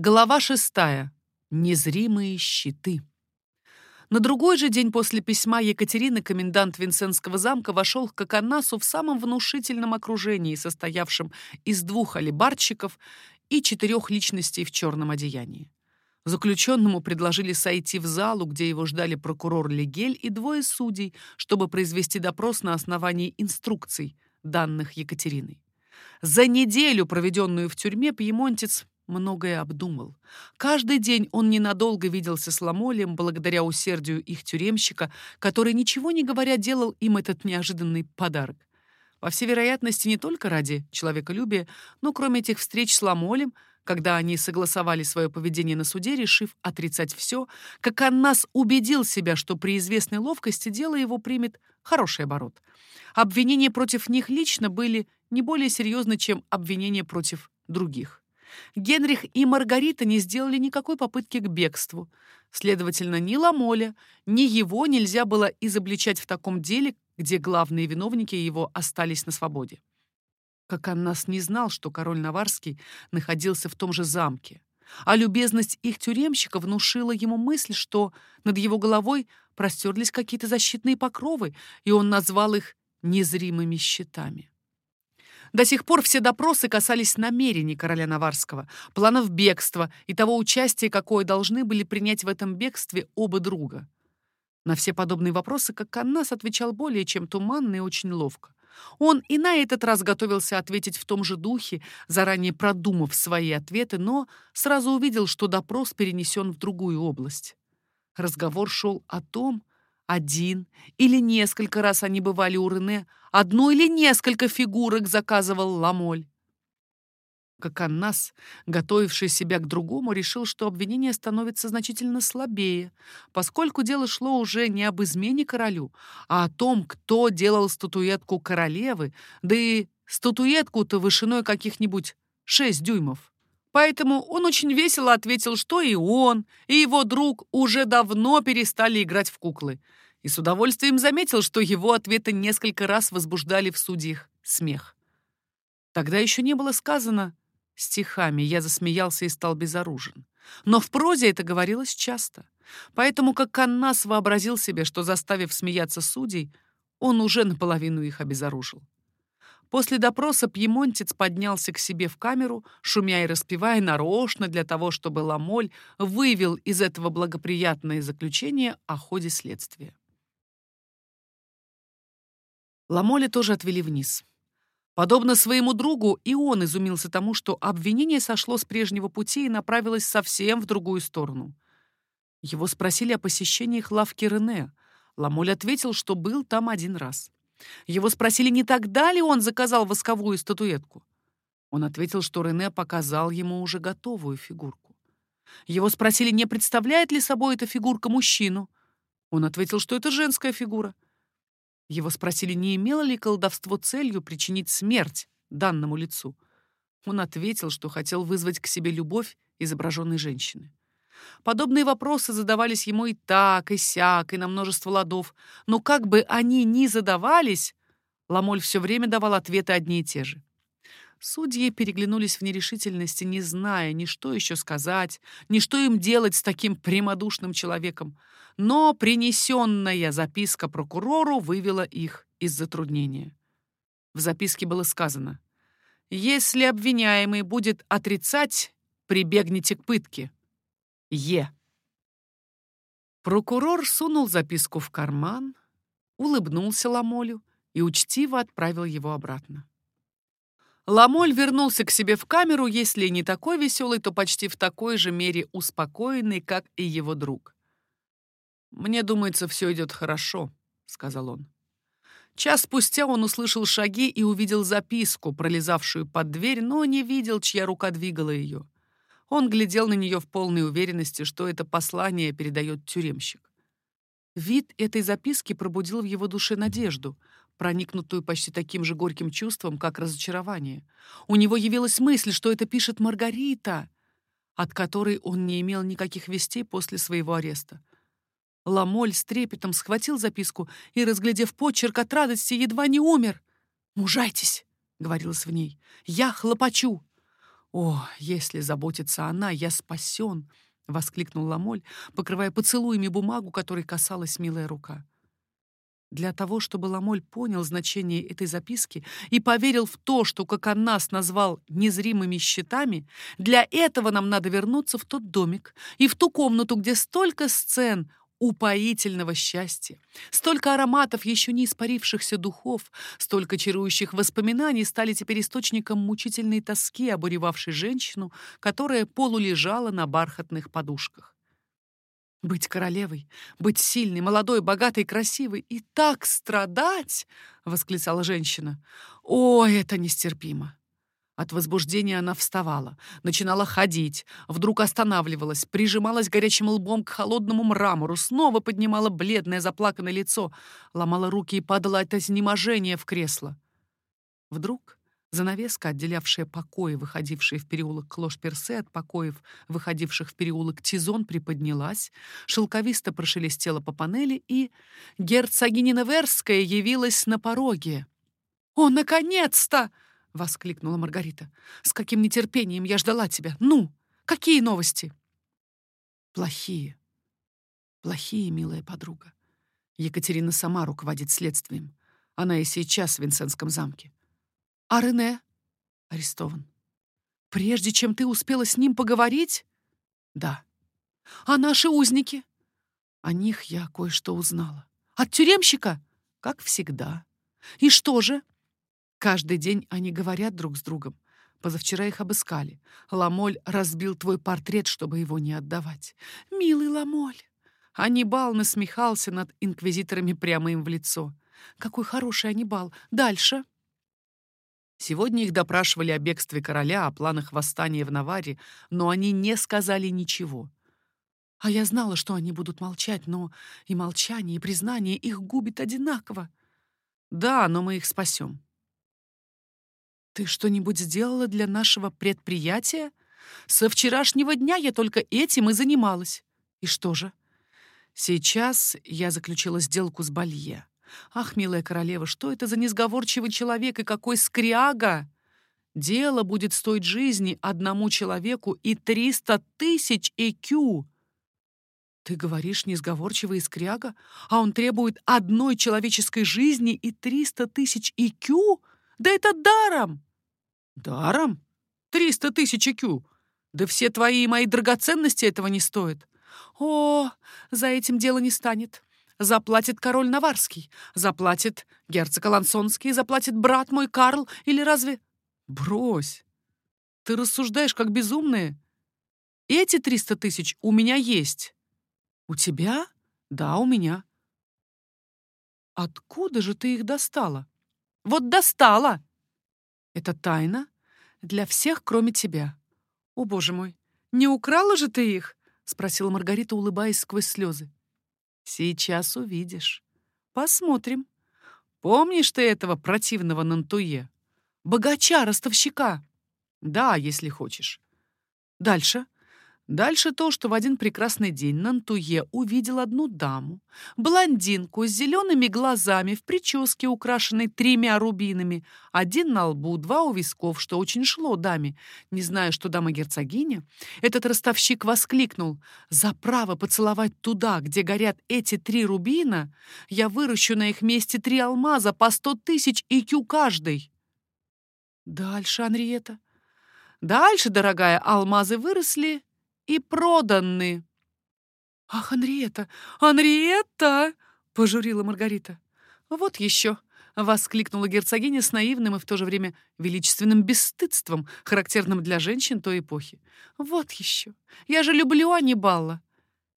Глава шестая. Незримые щиты. На другой же день после письма Екатерины комендант Винсентского замка вошел к Коканасу в самом внушительном окружении, состоявшем из двух алибарщиков и четырех личностей в черном одеянии. Заключенному предложили сойти в залу, где его ждали прокурор Легель и двое судей, чтобы произвести допрос на основании инструкций, данных Екатериной. За неделю, проведенную в тюрьме, пьемонтец многое обдумал. Каждый день он ненадолго виделся с Ламолем благодаря усердию их тюремщика, который, ничего не говоря, делал им этот неожиданный подарок. По всей вероятности, не только ради человеколюбия, но кроме этих встреч с Ламолем, когда они согласовали свое поведение на суде, решив отрицать все, как Аннас убедил себя, что при известной ловкости дело его примет хороший оборот. Обвинения против них лично были не более серьезны, чем обвинения против других. Генрих и Маргарита не сделали никакой попытки к бегству. Следовательно, ни Ламоля, ни его нельзя было изобличать в таком деле, где главные виновники его остались на свободе. Как Аннас не знал, что король Наварский находился в том же замке, а любезность их тюремщика внушила ему мысль, что над его головой простерлись какие-то защитные покровы, и он назвал их незримыми щитами. До сих пор все допросы касались намерений короля Наварского, планов бегства и того участия, какое должны были принять в этом бегстве оба друга. На все подобные вопросы как Каннас отвечал более чем туманно и очень ловко. Он и на этот раз готовился ответить в том же духе, заранее продумав свои ответы, но сразу увидел, что допрос перенесен в другую область. Разговор шел о том, один или несколько раз они бывали у Рене, одну или несколько фигурок заказывал Ламоль. Как Аннас, готовивший себя к другому, решил, что обвинение становится значительно слабее, поскольку дело шло уже не об измене королю, а о том, кто делал статуэтку королевы, да и статуэтку-то вышиной каких-нибудь шесть дюймов. Поэтому он очень весело ответил, что и он, и его друг уже давно перестали играть в куклы, и с удовольствием заметил, что его ответы несколько раз возбуждали в судьях смех. Тогда еще не было сказано стихами, я засмеялся и стал безоружен. Но в прозе это говорилось часто. Поэтому как Каннас вообразил себе, что, заставив смеяться судей, он уже наполовину их обезоружил. После допроса пьемонтец поднялся к себе в камеру, шумя и распевая нарочно для того, чтобы Ламоль вывел из этого благоприятное заключение о ходе следствия. Ламоля тоже отвели вниз. Подобно своему другу, и он изумился тому, что обвинение сошло с прежнего пути и направилось совсем в другую сторону. Его спросили о посещениях лавки Рене. Ламоль ответил, что был там один раз. Его спросили, не тогда ли он заказал восковую статуэтку. Он ответил, что Рене показал ему уже готовую фигурку. Его спросили, не представляет ли собой эта фигурка мужчину. Он ответил, что это женская фигура. Его спросили, не имело ли колдовство целью причинить смерть данному лицу. Он ответил, что хотел вызвать к себе любовь изображенной женщины. Подобные вопросы задавались ему и так, и сяк, и на множество ладов. Но как бы они ни задавались, Ламоль все время давал ответы одни и те же. Судьи переглянулись в нерешительности, не зная ни что еще сказать, ни что им делать с таким прямодушным человеком. Но принесенная записка прокурору вывела их из затруднения. В записке было сказано «Если обвиняемый будет отрицать, прибегните к пытке». Е. Прокурор сунул записку в карман, улыбнулся Ламолю и учтиво отправил его обратно. Ламоль вернулся к себе в камеру, если не такой веселый, то почти в такой же мере успокоенный, как и его друг. «Мне думается, все идет хорошо», — сказал он. Час спустя он услышал шаги и увидел записку, пролезавшую под дверь, но не видел, чья рука двигала ее. Он глядел на нее в полной уверенности, что это послание передает тюремщик. Вид этой записки пробудил в его душе надежду, проникнутую почти таким же горьким чувством, как разочарование. У него явилась мысль, что это пишет Маргарита, от которой он не имел никаких вестей после своего ареста. Ламоль с трепетом схватил записку и, разглядев почерк от радости, едва не умер. «Мужайтесь!» — говорилось в ней. «Я хлопочу!» «О, если заботится она, я спасен!» — воскликнул Ламоль, покрывая поцелуями бумагу, которой касалась милая рука. Для того, чтобы Ламоль понял значение этой записки и поверил в то, что Коканас назвал незримыми щитами, для этого нам надо вернуться в тот домик и в ту комнату, где столько сцен упоительного счастья, столько ароматов еще не испарившихся духов, столько чарующих воспоминаний стали теперь источником мучительной тоски, обуревавшей женщину, которая полулежала на бархатных подушках. Быть королевой, быть сильной, молодой, богатой, красивой и так страдать, восклицала женщина. О, это нестерпимо. От возбуждения она вставала, начинала ходить, вдруг останавливалась, прижималась горячим лбом к холодному мрамору, снова поднимала бледное заплаканное лицо, ломала руки и падала от изнеможения в кресло. Вдруг Занавеска, отделявшая покои, выходившие в переулок Клош-Персе от покоев, выходивших в переулок Тизон, приподнялась, шелковисто прошелестела по панели, и герцогиня Неверская явилась на пороге. «О, наконец-то!» — воскликнула Маргарита. «С каким нетерпением я ждала тебя! Ну, какие новости?» «Плохие. Плохие, милая подруга. Екатерина сама руководит следствием. Она и сейчас в Винсентском замке. А Рене? Арестован. Прежде чем ты успела с ним поговорить? Да. А наши узники? О них я кое-что узнала. От тюремщика? Как всегда. И что же? Каждый день они говорят друг с другом. Позавчера их обыскали. Ламоль разбил твой портрет, чтобы его не отдавать. Милый Ламоль. Анибал насмехался над инквизиторами прямо им в лицо. Какой хороший Анибал. Дальше. Сегодня их допрашивали о бегстве короля, о планах восстания в Наваре, но они не сказали ничего. А я знала, что они будут молчать, но и молчание, и признание их губит одинаково. Да, но мы их спасем. Ты что-нибудь сделала для нашего предприятия? Со вчерашнего дня я только этим и занималась. И что же? Сейчас я заключила сделку с Балье. Ах, милая королева, что это за несговорчивый человек и какой скряга! Дело будет стоить жизни одному человеку и триста тысяч ЭКЮ. Ты говоришь несговорчивый скряга, а он требует одной человеческой жизни и триста тысяч ЭКЮ? Да это даром! Даром? Триста тысяч ЭКЮ? Да все твои и мои драгоценности этого не стоят. О, за этим дело не станет. Заплатит король Наварский, заплатит герцог Алансонский, заплатит брат мой Карл, или разве... Брось! Ты рассуждаешь как безумная. Эти триста тысяч у меня есть. У тебя? Да, у меня. Откуда же ты их достала? Вот достала! Это тайна для всех, кроме тебя. О, боже мой, не украла же ты их? Спросила Маргарита, улыбаясь сквозь слезы. Сейчас увидишь. Посмотрим. Помнишь ты этого противного Нантуе? Богача-ростовщика. Да, если хочешь. Дальше. Дальше то, что в один прекрасный день Нантуе увидел одну даму, блондинку с зелеными глазами в прическе, украшенной тремя рубинами, один на лбу, два у висков, что очень шло даме. Не зная, что дама герцогиня, этот ростовщик воскликнул «За право поцеловать туда, где горят эти три рубина, я выращу на их месте три алмаза по сто тысяч икю каждый». Дальше, Анриета. Дальше, дорогая, алмазы выросли, и проданы. «Ах, Анриета! Анриета!» — пожурила Маргарита. «Вот еще!» — воскликнула герцогиня с наивным и в то же время величественным бесстыдством, характерным для женщин той эпохи. «Вот еще! Я же люблю Анибалла!»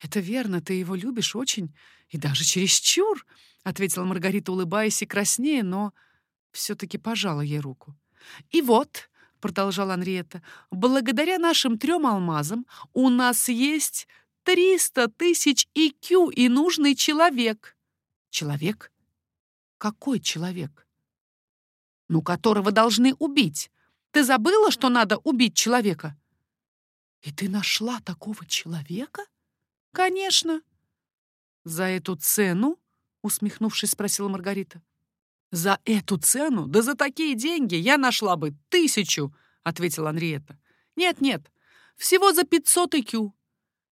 «Это верно, ты его любишь очень, и даже чересчур!» — ответила Маргарита, улыбаясь и краснея, но все-таки пожала ей руку. «И вот, — продолжала Анриетта, — «благодаря нашим трем алмазам у нас есть триста тысяч ИКЮ и нужный человек». «Человек? Какой человек?» «Ну, которого должны убить. Ты забыла, что надо убить человека?» «И ты нашла такого человека?» «Конечно». «За эту цену?» — усмехнувшись, спросила Маргарита. «За эту цену? Да за такие деньги я нашла бы тысячу!» — ответила Анриетта. Нет-нет, всего за 500 IQ.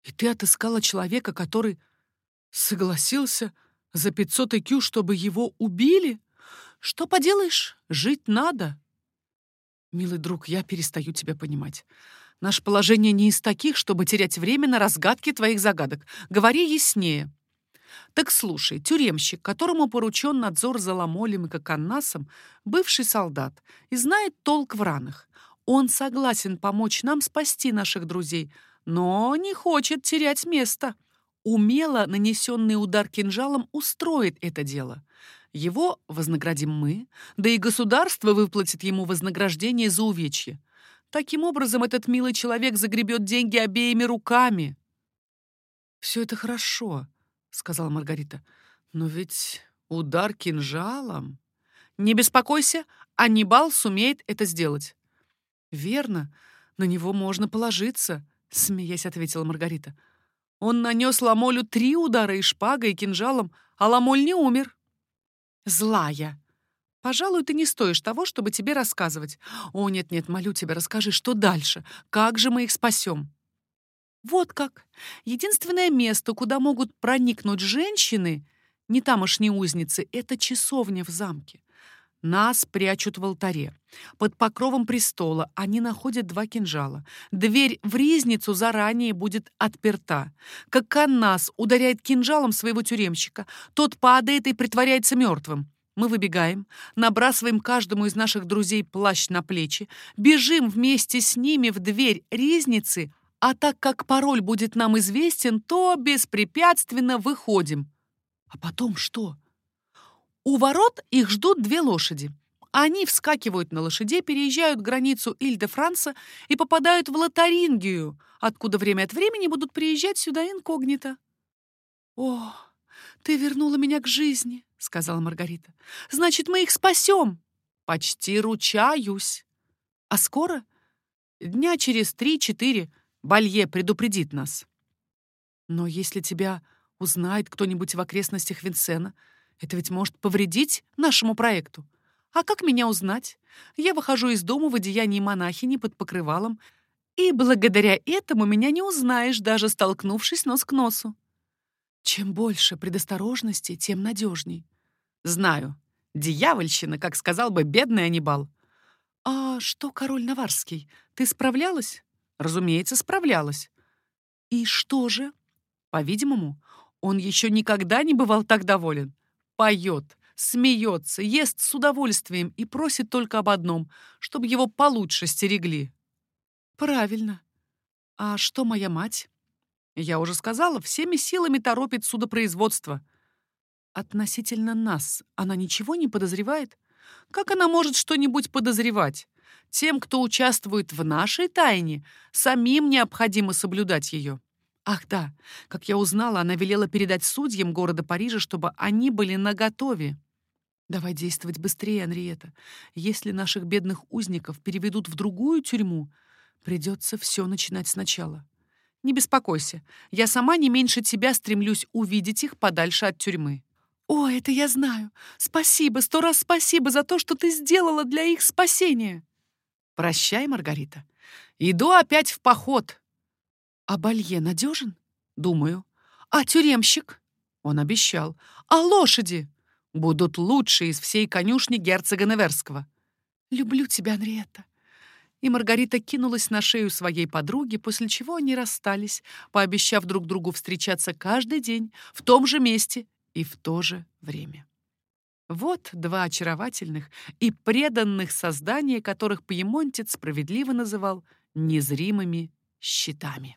И ты отыскала человека, который согласился за 500 IQ, чтобы его убили? Что поделаешь, жить надо. Милый друг, я перестаю тебя понимать. Наше положение не из таких, чтобы терять время на разгадки твоих загадок. Говори яснее. Так слушай, тюремщик, которому поручен надзор за Ламолем и Коканнасом, бывший солдат и знает толк в ранах. Он согласен помочь нам спасти наших друзей, но не хочет терять место. Умело нанесенный удар кинжалом устроит это дело. Его вознаградим мы, да и государство выплатит ему вознаграждение за увечье. Таким образом, этот милый человек загребет деньги обеими руками. «Все это хорошо», — сказала Маргарита. «Но ведь удар кинжалом...» «Не беспокойся, Аннибал сумеет это сделать». «Верно, на него можно положиться», — смеясь ответила Маргарита. «Он нанес Ламолю три удара и шпагой, и кинжалом, а Ламоль не умер». «Злая», Пожалуй, ты не стоишь того, чтобы тебе рассказывать. О, нет-нет, молю тебя, расскажи, что дальше? Как же мы их спасем? Вот как. Единственное место, куда могут проникнуть женщины, не тамошние узницы, это часовня в замке. Нас прячут в алтаре. Под покровом престола они находят два кинжала. Дверь в ризницу заранее будет отперта. Как Каннас ударяет кинжалом своего тюремщика, тот падает и притворяется мертвым. Мы выбегаем, набрасываем каждому из наших друзей плащ на плечи, бежим вместе с ними в дверь ризницы, а так как пароль будет нам известен, то беспрепятственно выходим. А потом что? У ворот их ждут две лошади. Они вскакивают на лошадей, переезжают границу Иль-де-Франса и попадают в Лотарингию, откуда время от времени будут приезжать сюда инкогнито. О, ты вернула меня к жизни. — сказала Маргарита. «Значит, мы их спасем!» «Почти ручаюсь!» «А скоро?» «Дня через три-четыре Балье предупредит нас». «Но если тебя узнает кто-нибудь в окрестностях Винсена, это ведь может повредить нашему проекту. А как меня узнать? Я выхожу из дома в одеянии монахини под покрывалом, и благодаря этому меня не узнаешь, даже столкнувшись нос к носу. Чем больше предосторожности, тем надежней. Знаю. Дьявольщина, как сказал бы бедный Анибал. А что, король Наварский, ты справлялась? Разумеется, справлялась. И что же? По-видимому, он еще никогда не бывал так доволен. Поет, смеется, ест с удовольствием и просит только об одном, чтобы его получше стерегли. Правильно. А что моя мать? Я уже сказала, всеми силами торопит судопроизводство. Относительно нас она ничего не подозревает? Как она может что-нибудь подозревать? Тем, кто участвует в нашей тайне, самим необходимо соблюдать ее. Ах да, как я узнала, она велела передать судьям города Парижа, чтобы они были наготове. Давай действовать быстрее, Анриета. Если наших бедных узников переведут в другую тюрьму, придется все начинать сначала. Не беспокойся, я сама не меньше тебя стремлюсь увидеть их подальше от тюрьмы. «О, это я знаю. Спасибо, сто раз спасибо за то, что ты сделала для их спасения». «Прощай, Маргарита. Иду опять в поход». «А Балье надежен?» «Думаю». «А тюремщик?» Он обещал. «А лошади?» «Будут лучшие из всей конюшни герцога Неверского». «Люблю тебя, Анриетта и Маргарита кинулась на шею своей подруги, после чего они расстались, пообещав друг другу встречаться каждый день в том же месте и в то же время. Вот два очаровательных и преданных создания, которых Пьемонтец справедливо называл незримыми щитами.